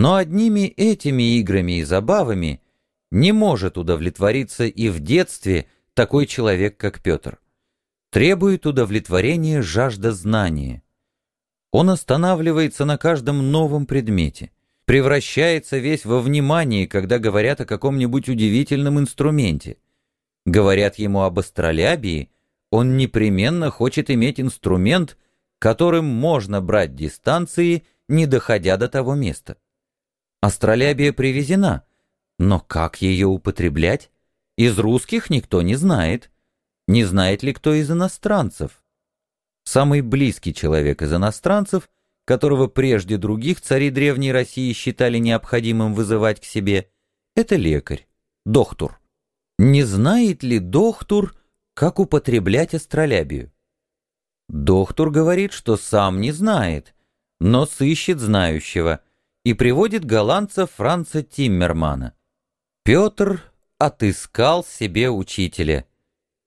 Но одними этими играми и забавами не может удовлетвориться и в детстве такой человек, как Петр. Требует удовлетворения жажда знания. Он останавливается на каждом новом предмете, превращается весь во внимание, когда говорят о каком-нибудь удивительном инструменте. Говорят ему об астролябии, он непременно хочет иметь инструмент, которым можно брать дистанции, не доходя до того места. Астролябия привезена, но как ее употреблять? Из русских никто не знает. Не знает ли кто из иностранцев? Самый близкий человек из иностранцев, которого прежде других цари Древней России считали необходимым вызывать к себе, это лекарь, доктор. Не знает ли доктор, как употреблять астролябию? Доктор говорит, что сам не знает, но сыщет знающего и приводит голландца Франца Тиммермана. Петр отыскал себе учителя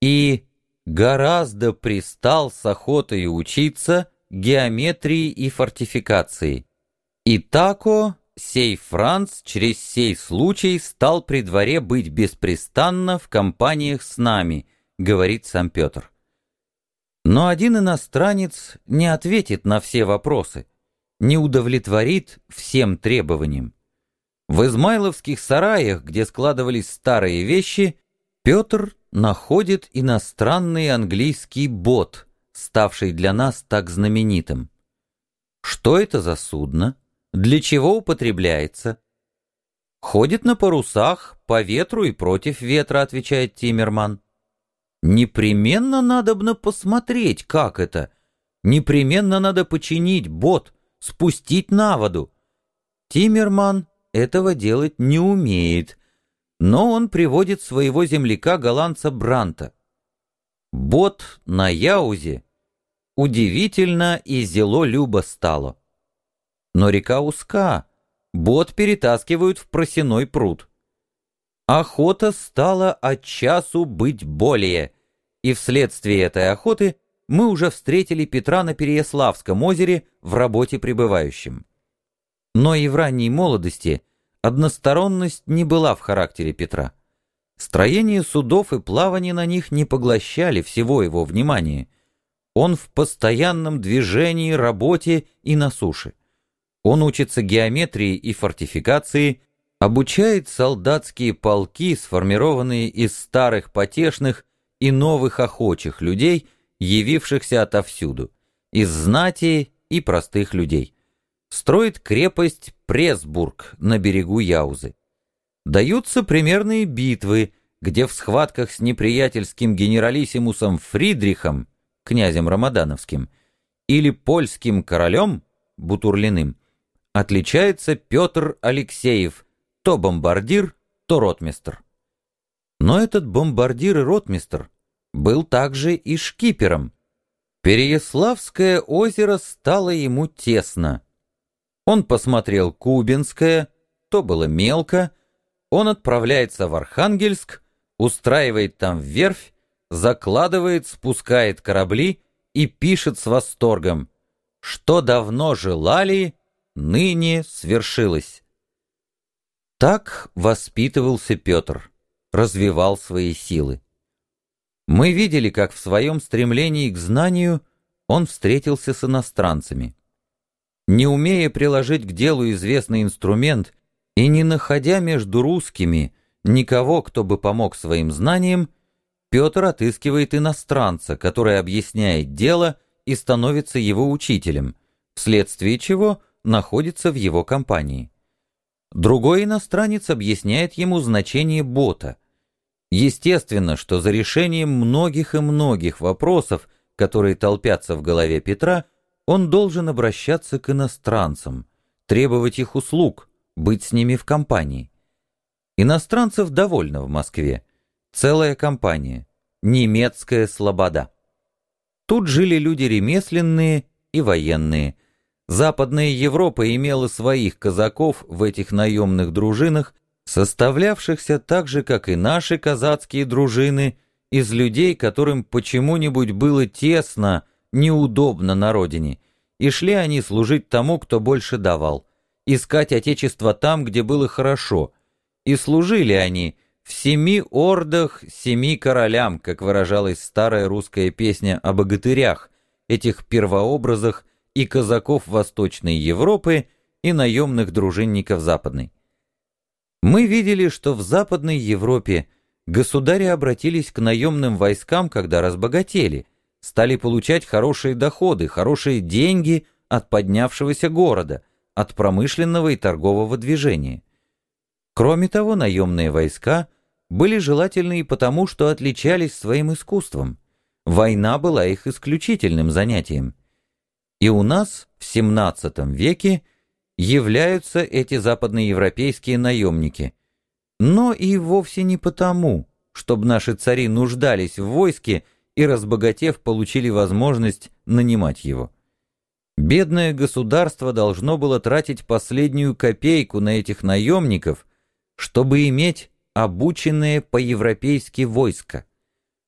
и гораздо пристал с охотой учиться геометрии и фортификации. И тако сей Франц через сей случай стал при дворе быть беспрестанно в компаниях с нами, говорит сам Петр. Но один иностранец не ответит на все вопросы, не удовлетворит всем требованиям. В измайловских сараях, где складывались старые вещи, Петр находит иностранный английский бот, ставший для нас так знаменитым. Что это за судно? Для чего употребляется? Ходит на парусах, по ветру и против ветра, отвечает Тиммерман. Непременно надобно посмотреть, как это. Непременно надо починить бот, спустить на воду. Тиммерман этого делать не умеет, но он приводит своего земляка-голландца Бранта. Бот на Яузе удивительно и зело любо стало. Но река узка, бот перетаскивают в просеной пруд. Охота стала от часу быть более, и вследствие этой охоты мы уже встретили Петра на Переяславском озере в работе пребывающим. Но и в ранней молодости односторонность не была в характере Петра. Строение судов и плавание на них не поглощали всего его внимания. Он в постоянном движении, работе и на суше. Он учится геометрии и фортификации, обучает солдатские полки, сформированные из старых потешных и новых охочих людей, явившихся отовсюду, из знати и простых людей строит крепость Пресбург на берегу Яузы. Даются примерные битвы, где в схватках с неприятельским генералиссимусом Фридрихом, князем Рамадановским, или польским королем, Бутурлиным, отличается Петр Алексеев, то бомбардир, то ротмистр. Но этот бомбардир и ротмистр был также и шкипером. Переяславское озеро стало ему тесно. Он посмотрел Кубинское, то было мелко. Он отправляется в Архангельск, устраивает там верфь, закладывает, спускает корабли и пишет с восторгом, что давно желали, ныне свершилось. Так воспитывался Петр, развивал свои силы. Мы видели, как в своем стремлении к знанию он встретился с иностранцами. Не умея приложить к делу известный инструмент и не находя между русскими никого, кто бы помог своим знаниям, Петр отыскивает иностранца, который объясняет дело и становится его учителем, вследствие чего находится в его компании. Другой иностранец объясняет ему значение бота. Естественно, что за решением многих и многих вопросов, которые толпятся в голове Петра, он должен обращаться к иностранцам, требовать их услуг, быть с ними в компании. Иностранцев довольно в Москве. Целая компания. Немецкая слобода. Тут жили люди ремесленные и военные. Западная Европа имела своих казаков в этих наемных дружинах, составлявшихся так же, как и наши казацкие дружины, из людей, которым почему-нибудь было тесно, неудобно на родине, и шли они служить тому, кто больше давал, искать отечество там, где было хорошо, и служили они в семи ордах семи королям, как выражалась старая русская песня о богатырях, этих первообразах и казаков Восточной Европы, и наемных дружинников Западной. Мы видели, что в Западной Европе государи обратились к наемным войскам, когда разбогатели, стали получать хорошие доходы, хорошие деньги от поднявшегося города, от промышленного и торгового движения. Кроме того, наемные войска были желательны и потому, что отличались своим искусством. Война была их исключительным занятием. И у нас в XVII веке являются эти западноевропейские наемники. Но и вовсе не потому, чтобы наши цари нуждались в войске и, разбогатев, получили возможность нанимать его. Бедное государство должно было тратить последнюю копейку на этих наемников, чтобы иметь обученное по-европейски войско,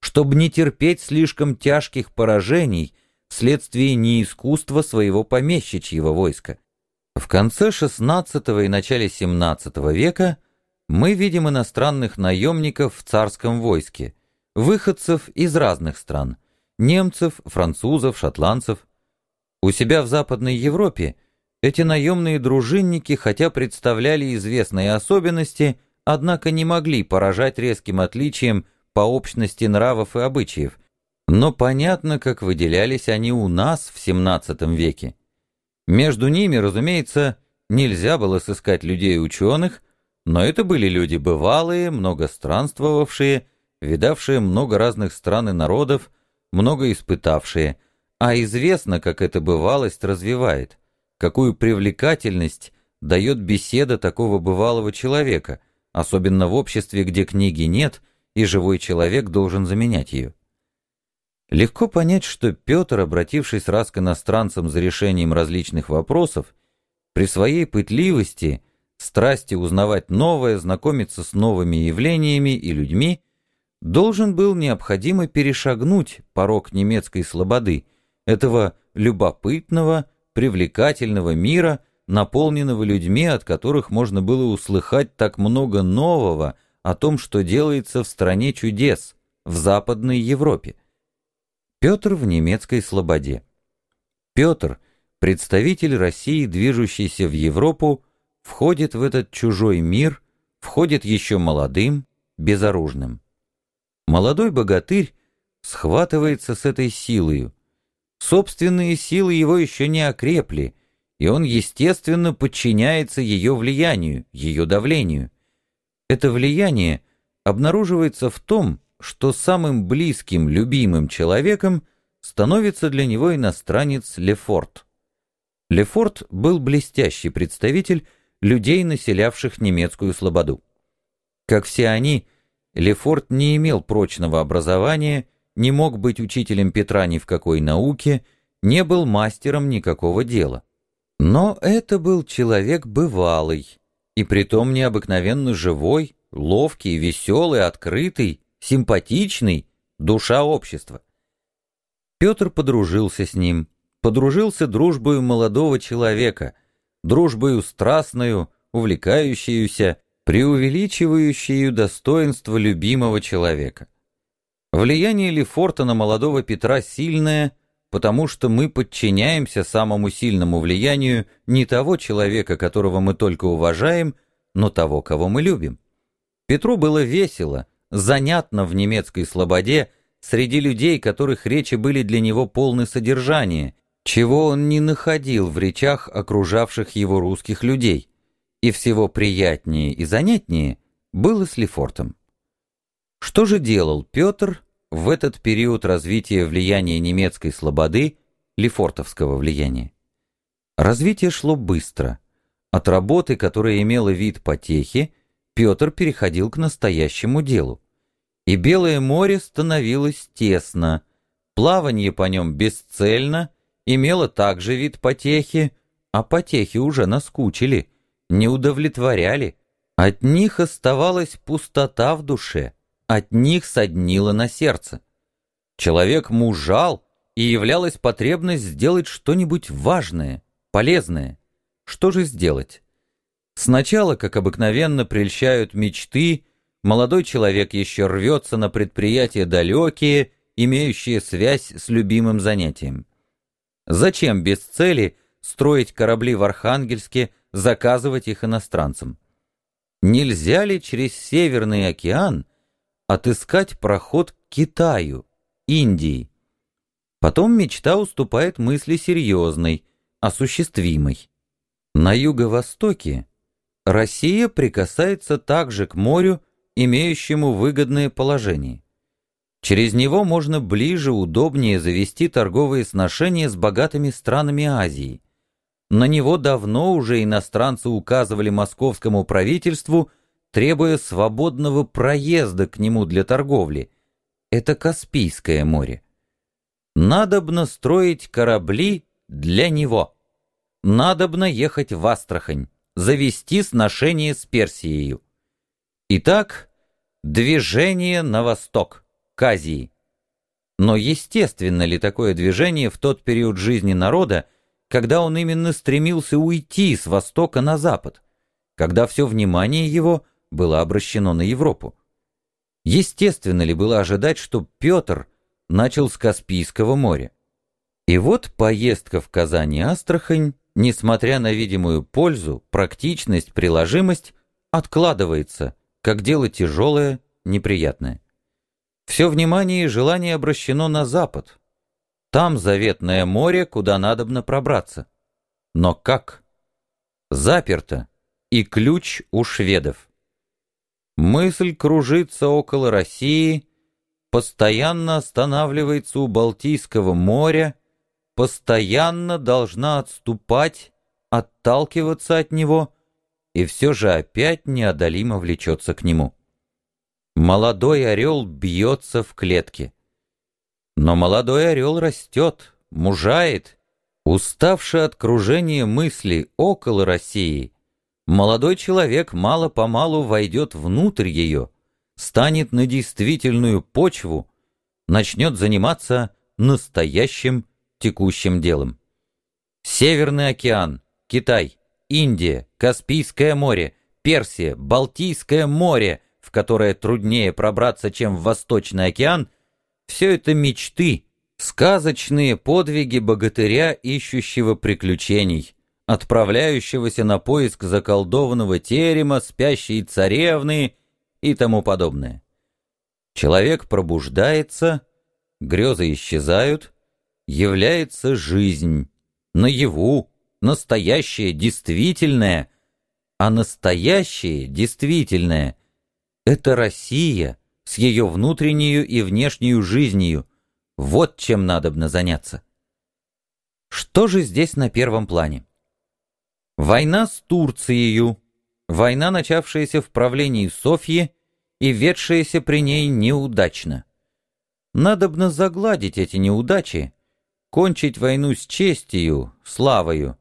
чтобы не терпеть слишком тяжких поражений вследствие неискусства своего помещичьего войска. В конце XVI и начале XVII века мы видим иностранных наемников в царском войске, выходцев из разных стран – немцев, французов, шотландцев. У себя в Западной Европе эти наемные дружинники, хотя представляли известные особенности, однако не могли поражать резким отличием по общности нравов и обычаев, но понятно, как выделялись они у нас в XVII веке. Между ними, разумеется, нельзя было сыскать людей-ученых, но это были люди бывалые, много странствовавшие, видавшие много разных стран и народов, много испытавшие, а известно, как эта бывалость развивает, какую привлекательность дает беседа такого бывалого человека, особенно в обществе, где книги нет, и живой человек должен заменять ее. Легко понять, что Петр, обратившись раз к иностранцам за решением различных вопросов, при своей пытливости, страсти узнавать новое, знакомиться с новыми явлениями и людьми, должен был необходимо перешагнуть порог немецкой слободы, этого любопытного, привлекательного мира, наполненного людьми, от которых можно было услыхать так много нового о том, что делается в стране чудес, в Западной Европе. Петр в немецкой слободе. Петр, представитель России, движущийся в Европу, входит в этот чужой мир, входит еще молодым, безоружным. Молодой богатырь схватывается с этой силою. Собственные силы его еще не окрепли, и он, естественно, подчиняется ее влиянию, ее давлению. Это влияние обнаруживается в том, что самым близким, любимым человеком становится для него иностранец Лефорт. Лефорт был блестящий представитель людей, населявших немецкую слободу. Как все они, Лефорт не имел прочного образования, не мог быть учителем Петра ни в какой науке, не был мастером никакого дела. Но это был человек бывалый, и притом необыкновенно живой, ловкий, веселый, открытый, симпатичный, душа общества. Петр подружился с ним, подружился дружбою молодого человека, дружбою страстную, увлекающуюся, преувеличивающую достоинство любимого человека. Влияние Лефорта на молодого Петра сильное, потому что мы подчиняемся самому сильному влиянию не того человека, которого мы только уважаем, но того, кого мы любим. Петру было весело, занятно в немецкой слободе среди людей, которых речи были для него полны содержания, чего он не находил в речах окружавших его русских людей, и всего приятнее и занятнее было с Лефортом. Что же делал Петр в этот период развития влияния немецкой слободы, лефортовского влияния? Развитие шло быстро. От работы, которая имела вид потехи, Петр переходил к настоящему делу и Белое море становилось тесно. Плавание по нем бесцельно, имело также вид потехи, а потехи уже наскучили, не удовлетворяли. От них оставалась пустота в душе, от них соднило на сердце. Человек мужал, и являлась потребность сделать что-нибудь важное, полезное. Что же сделать? Сначала, как обыкновенно, прельщают мечты, молодой человек еще рвется на предприятия далекие, имеющие связь с любимым занятием. Зачем без цели строить корабли в Архангельске, заказывать их иностранцам? Нельзя ли через Северный океан отыскать проход к Китаю, Индии? Потом мечта уступает мысли серьезной, осуществимой. На юго-востоке Россия прикасается также к морю, имеющему выгодное положение. Через него можно ближе, удобнее завести торговые сношения с богатыми странами Азии. На него давно уже иностранцы указывали московскому правительству, требуя свободного проезда к нему для торговли. Это Каспийское море. Надобно строить корабли для него. Надобно ехать в Астрахань, завести сношение с Персией. Итак, движение на восток к Азии. Но естественно ли такое движение в тот период жизни народа, когда он именно стремился уйти с востока на запад, когда все внимание его было обращено на Европу? Естественно ли было ожидать, что Петр начал с Каспийского моря? И вот поездка в Казань-Астрахань, несмотря на видимую пользу, практичность, приложимость, откладывается, как дело тяжелое, неприятное. Все внимание и желание обращено на запад. Там заветное море, куда надобно пробраться. Но как? Заперто, и ключ у шведов. Мысль кружится около России, постоянно останавливается у Балтийского моря, постоянно должна отступать, отталкиваться от него, и все же опять неодолимо влечется к нему. Молодой орел бьется в клетке. Но молодой орел растет, мужает. Уставший от кружения мыслей около России, молодой человек мало-помалу войдет внутрь ее, станет на действительную почву, начнет заниматься настоящим текущим делом. Северный океан, Китай, Индия, Каспийское море, Персия, Балтийское море — в которое труднее пробраться, чем в Восточный океан, все это мечты, сказочные подвиги богатыря, ищущего приключений, отправляющегося на поиск заколдованного терема, спящей царевны и тому подобное. Человек пробуждается, грезы исчезают, является жизнь, наяву, настоящее, действительное, а настоящее, действительное — это Россия с ее внутреннюю и внешнюю жизнью. Вот чем надобно заняться. Что же здесь на первом плане? Война с Турцией, война, начавшаяся в правлении Софьи и ведшаяся при ней неудачно. Надобно загладить эти неудачи, кончить войну с честью, славою,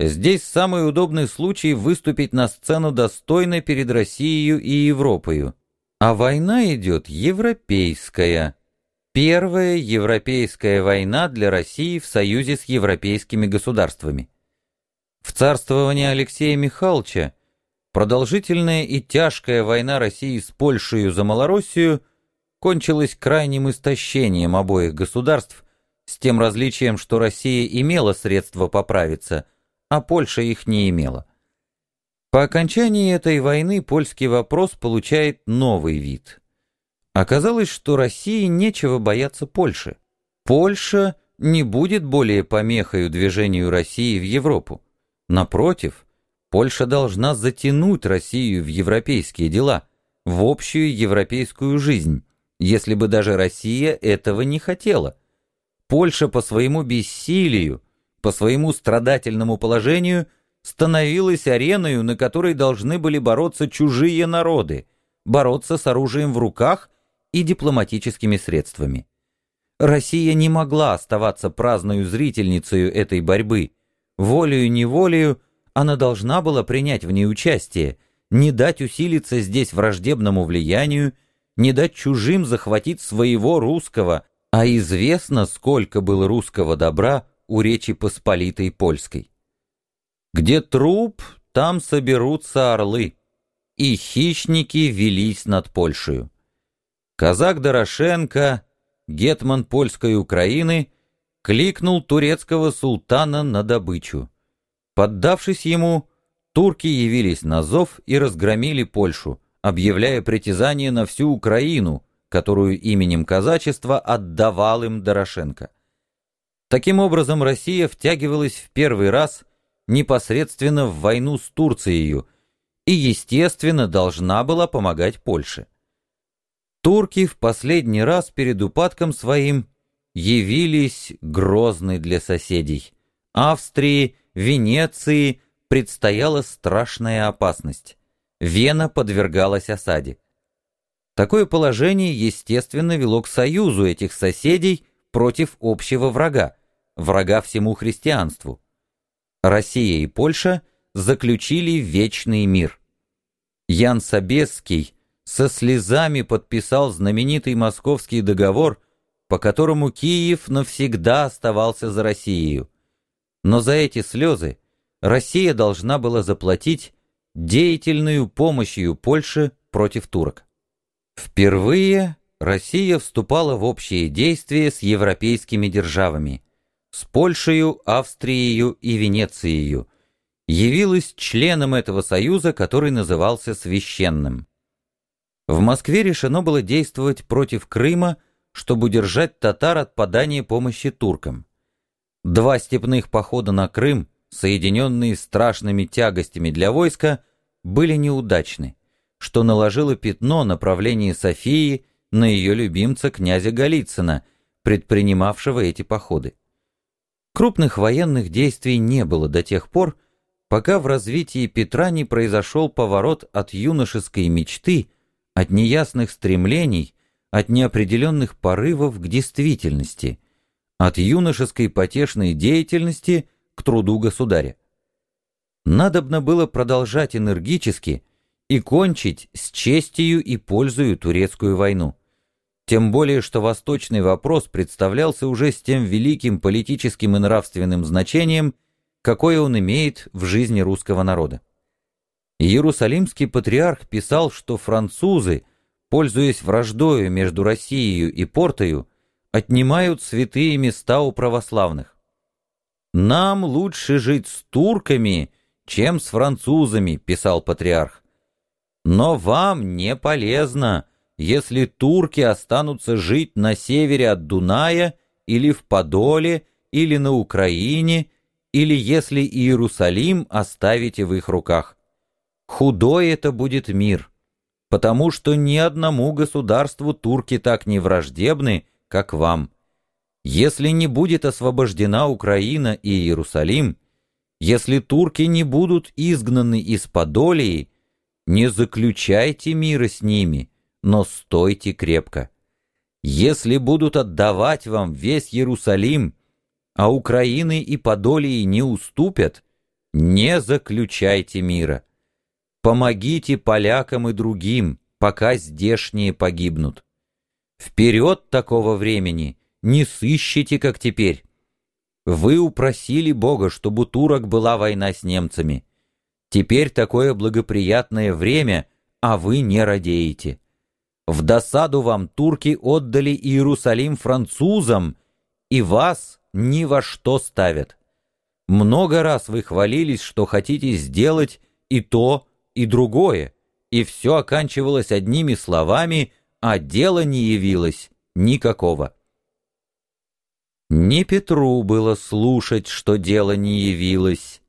Здесь самый удобный случай выступить на сцену достойно перед Россией и Европою. А война идет европейская. Первая европейская война для России в союзе с европейскими государствами. В царствовании Алексея Михайловича продолжительная и тяжкая война России с Польшей за Малороссию кончилась крайним истощением обоих государств, с тем различием, что Россия имела средства поправиться – а Польша их не имела. По окончании этой войны польский вопрос получает новый вид. Оказалось, что России нечего бояться Польши. Польша не будет более помехой движению России в Европу. Напротив, Польша должна затянуть Россию в европейские дела, в общую европейскую жизнь, если бы даже Россия этого не хотела. Польша по своему бессилию, по своему страдательному положению становилась ареной, на которой должны были бороться чужие народы, бороться с оружием в руках и дипломатическими средствами. Россия не могла оставаться праздною зрительницей этой борьбы. Волею-неволею она должна была принять в ней участие, не дать усилиться здесь враждебному влиянию, не дать чужим захватить своего русского, а известно, сколько было русского добра у Речи Посполитой Польской. Где труп, там соберутся орлы, и хищники велись над Польшей. Казак Дорошенко, гетман польской Украины, кликнул турецкого султана на добычу. Поддавшись ему, турки явились на зов и разгромили Польшу, объявляя притязание на всю Украину, которую именем казачества отдавал им Дорошенко. Таким образом, Россия втягивалась в первый раз непосредственно в войну с Турцией и, естественно, должна была помогать Польше. Турки в последний раз перед упадком своим явились грозны для соседей. Австрии, Венеции предстояла страшная опасность. Вена подвергалась осаде. Такое положение, естественно, вело к союзу этих соседей против общего врага, врага всему христианству. Россия и Польша заключили вечный мир. Ян Собесский со слезами подписал знаменитый московский договор, по которому Киев навсегда оставался за Россией. Но за эти слезы Россия должна была заплатить деятельную помощью Польши против турок. Впервые Россия вступала в общие действия с европейскими державами, с Польшей, Австрией и Венецией, явилась членом этого союза, который назывался Священным. В Москве решено было действовать против Крыма, чтобы удержать татар от подания помощи туркам. Два степных похода на Крым, соединенные страшными тягостями для войска, были неудачны, что наложило пятно на правление Софии на ее любимца князя Голицына, предпринимавшего эти походы. Крупных военных действий не было до тех пор, пока в развитии Петра не произошел поворот от юношеской мечты, от неясных стремлений, от неопределенных порывов к действительности, от юношеской потешной деятельности к труду государя. Надобно было продолжать энергически и кончить с честью и пользою турецкую войну. Тем более, что восточный вопрос представлялся уже с тем великим политическим и нравственным значением, какое он имеет в жизни русского народа. Иерусалимский патриарх писал, что французы, пользуясь враждою между Россией и Портою, отнимают святые места у православных. «Нам лучше жить с турками, чем с французами», — писал патриарх. «Но вам не полезно, если турки останутся жить на севере от Дуная или в Подоле, или на Украине, или если Иерусалим оставите в их руках. Худой это будет мир, потому что ни одному государству турки так не враждебны, как вам. Если не будет освобождена Украина и Иерусалим, если турки не будут изгнаны из Подолии, не заключайте мира с ними, но стойте крепко. Если будут отдавать вам весь Иерусалим, а Украины и Подолии не уступят, не заключайте мира. Помогите полякам и другим, пока здешние погибнут. Вперед такого времени не сыщите, как теперь. Вы упросили Бога, чтобы у турок была война с немцами. Теперь такое благоприятное время, а вы не радеете. В досаду вам турки отдали Иерусалим французам, и вас ни во что ставят. Много раз вы хвалились, что хотите сделать и то, и другое, и все оканчивалось одними словами, а дело не явилось никакого. Не Петру было слушать, что дело не явилось.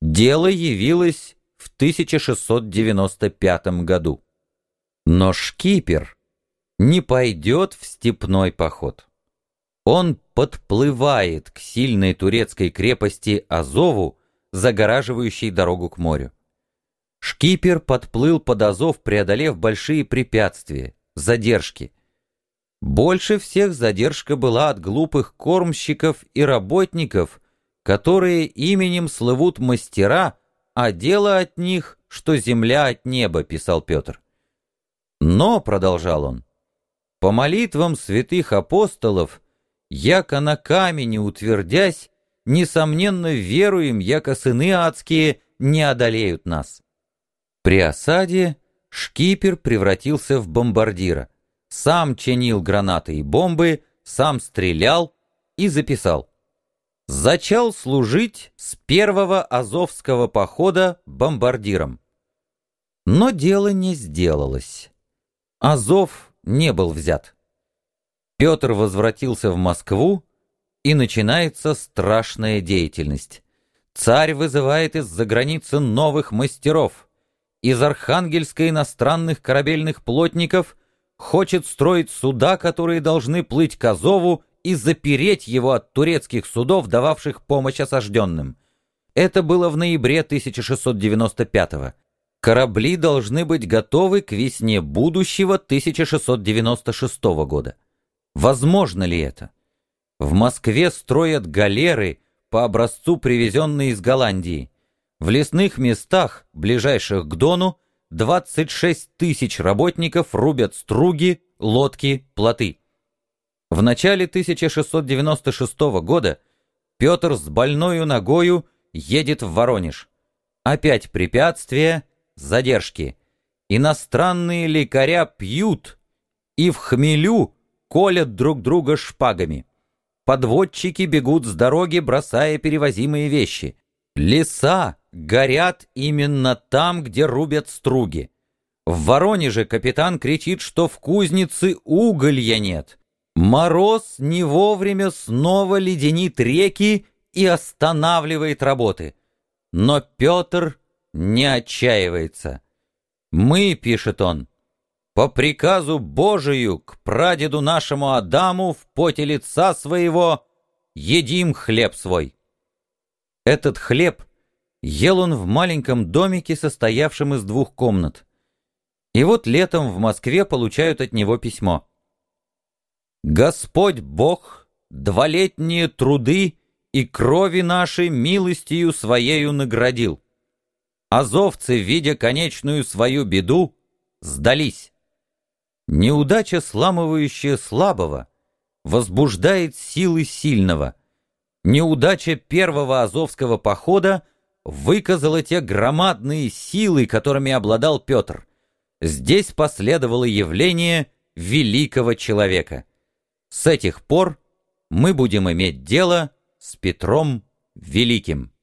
Дело явилось в 1695 году. Но шкипер не пойдет в степной поход. Он подплывает к сильной турецкой крепости Азову, загораживающей дорогу к морю. Шкипер подплыл под Азов, преодолев большие препятствия, задержки. Больше всех задержка была от глупых кормщиков и работников, которые именем слывут мастера, а дело от них, что земля от неба, писал Петр. Но, продолжал он, по молитвам святых апостолов, яко на камени утвердясь, несомненно веруем, яко сыны адские не одолеют нас. При осаде шкипер превратился в бомбардира. Сам чинил гранаты и бомбы, сам стрелял и записал. Зачал служить с первого Азовского похода бомбардиром. Но дело не сделалось. Азов не был взят. Петр возвратился в Москву, и начинается страшная деятельность. Царь вызывает из-за границы новых мастеров. Из Архангельска иностранных корабельных плотников хочет строить суда, которые должны плыть к Азову и запереть его от турецких судов, дававших помощь осажденным. Это было в ноябре 1695 -го. Корабли должны быть готовы к весне будущего 1696 года. Возможно ли это? В Москве строят галеры по образцу, привезенные из Голландии. В лесных местах, ближайших к Дону, 26 тысяч работников рубят струги, лодки, плоты. В начале 1696 года Петр с больною ногою едет в Воронеж. Опять препятствия, задержки. Иностранные лекаря пьют и в хмелю колят друг друга шпагами. Подводчики бегут с дороги, бросая перевозимые вещи. Леса горят именно там, где рубят струги. В Воронеже капитан кричит, что в кузнице уголья нет. Мороз не вовремя снова леденит реки и останавливает работы. Но Петр не отчаивается. «Мы, — пишет он, — по приказу Божию к прадеду нашему Адаму в поте лица своего едим хлеб свой». Этот хлеб ел он в маленьком домике, состоявшем из двух комнат. И вот летом в Москве получают от него письмо. Господь Бог дволетние труды и крови наши милостью Своею наградил. Азовцы, видя конечную свою беду, сдались. Неудача, сламывающая слабого, возбуждает силы сильного. Неудача первого Азовского похода выказала те громадные силы, которыми обладал Петр. Здесь последовало явление великого человека — с этих пор мы будем иметь дело с Петром Великим.